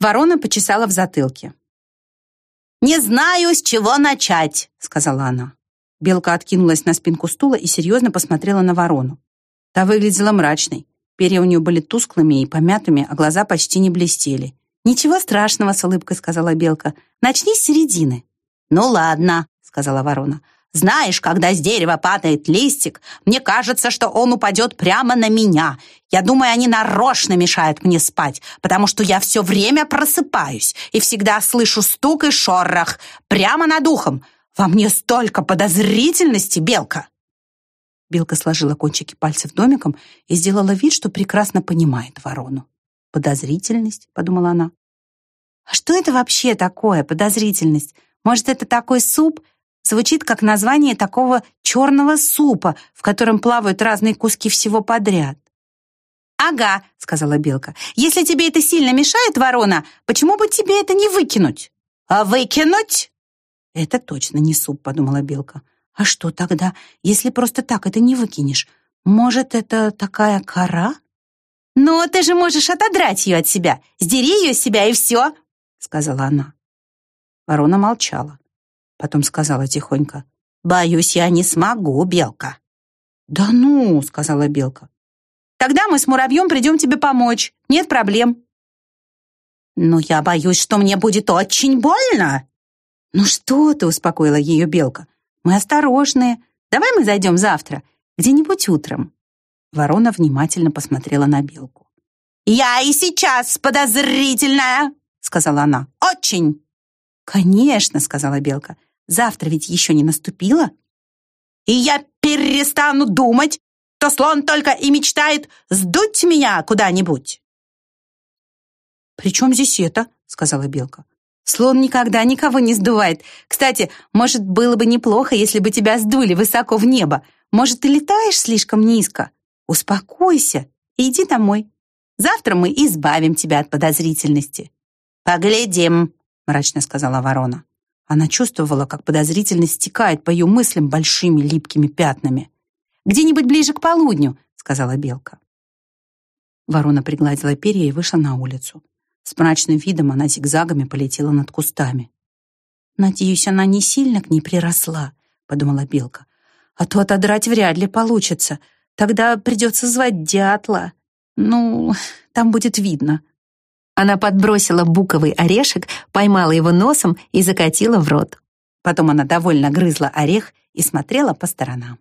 Ворона почесала в затылке. «Не знаю, с чего начать», — сказала она. Белка откинулась на спинку стула и серьезно посмотрела на ворону. Та выглядела мрачной. Перья у нее были тусклыми и помятыми, а глаза почти не блестели. «Ничего страшного», — с улыбкой сказала Белка. «Начни с середины». «Ну ладно», — сказала ворона. «Знаешь, когда с дерева падает листик, мне кажется, что он упадет прямо на меня. Я думаю, они нарочно мешают мне спать, потому что я все время просыпаюсь и всегда слышу стук и шорох прямо над ухом. Во мне столько подозрительности, Белка!» Белка сложила кончики пальцев домиком и сделала вид, что прекрасно понимает ворону. «Подозрительность?» — подумала она. «А что это вообще такое, подозрительность? Может, это такой суп? Звучит как название такого черного супа, в котором плавают разные куски всего подряд». «Ага», — сказала Белка. «Если тебе это сильно мешает, ворона, почему бы тебе это не выкинуть?» «А выкинуть?» «Это точно не суп», — подумала Белка. «А что тогда, если просто так это не выкинешь? Может, это такая кора?» «Но ты же можешь отодрать ее от себя. Сдери ее с себя, и все», — сказала она. Ворона молчала. Потом сказала тихонько. «Боюсь, я не смогу, Белка». «Да ну», — сказала Белка. «Тогда мы с муравьем придем тебе помочь. Нет проблем». «Но я боюсь, что мне будет очень больно». «Ну что ты», — успокоила ее Белка. «Мы осторожные. Давай мы зайдем завтра, где-нибудь утром». Ворона внимательно посмотрела на Белку. «Я и сейчас подозрительная», — сказала она. «Очень». «Конечно», — сказала Белка. «Завтра ведь еще не наступило». «И я перестану думать, что слон только и мечтает сдуть меня куда-нибудь». «При чем здесь это?» — сказала Белка. «Слон никогда никого не сдувает. Кстати, может, было бы неплохо, если бы тебя сдули высоко в небо. Может, ты летаешь слишком низко? Успокойся и иди домой. Завтра мы избавим тебя от подозрительности». «Поглядим», — мрачно сказала ворона. Она чувствовала, как подозрительность стекает по ее мыслям большими липкими пятнами. «Где-нибудь ближе к полудню», — сказала Белка. Ворона пригладила перья и вышла на улицу. С мрачным видом она зигзагами полетела над кустами. «Надеюсь, она не сильно к ней приросла», — подумала Белка. «А то отодрать вряд ли получится. Тогда придется звать дятла. Ну, там будет видно». Она подбросила буковый орешек, поймала его носом и закатила в рот. Потом она довольно грызла орех и смотрела по сторонам.